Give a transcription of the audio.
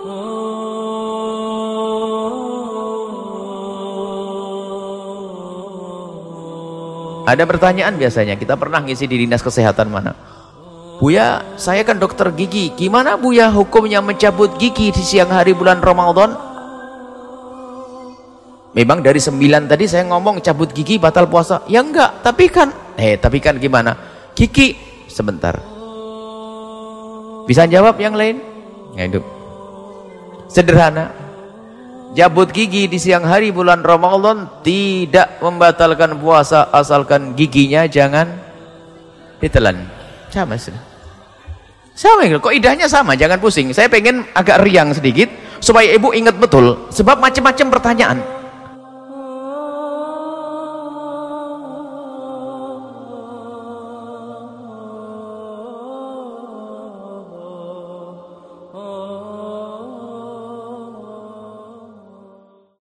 Ada pertanyaan biasanya, kita pernah ngisi di dinas kesehatan mana? Buya, saya kan dokter gigi, gimana Buya hukumnya mencabut gigi di siang hari bulan Ramadan? Memang dari sembilan tadi saya ngomong cabut gigi batal puasa. Ya enggak, tapi kan, eh tapi kan gimana? Gigi, sebentar. Bisa jawab yang lain? Ya hidup. Sederhana. Jabut gigi di siang hari bulan Ramadan tidak membatalkan puasa asalkan giginya jangan ditelan. Sama sudah. Sama kok idahnya sama, jangan pusing. Saya pengen agak riang sedikit supaya ibu ingat betul sebab macam-macam pertanyaan.